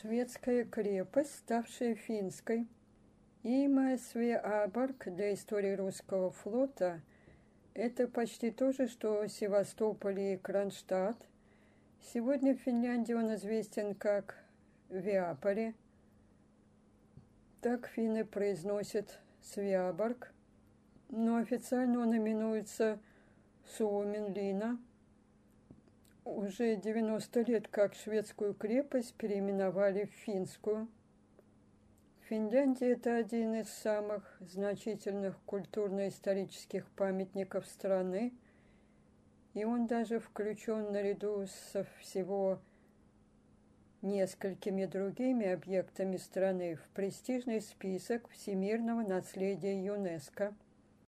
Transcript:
Шведская крепость, ставшая финской, имя Свеаборг для истории русского флота – это почти то же, что Севастополь и Кронштадт. Сегодня в Финляндии он известен как Виапари. Так финны произносят Свеаборг, но официально он именуется Суоменлина – уже 90 лет как шведскую крепость переименовали в финскую. Финляндия – это один из самых значительных культурно-исторических памятников страны, и он даже включен наряду со всего несколькими другими объектами страны в престижный список всемирного наследия ЮНЕСКО –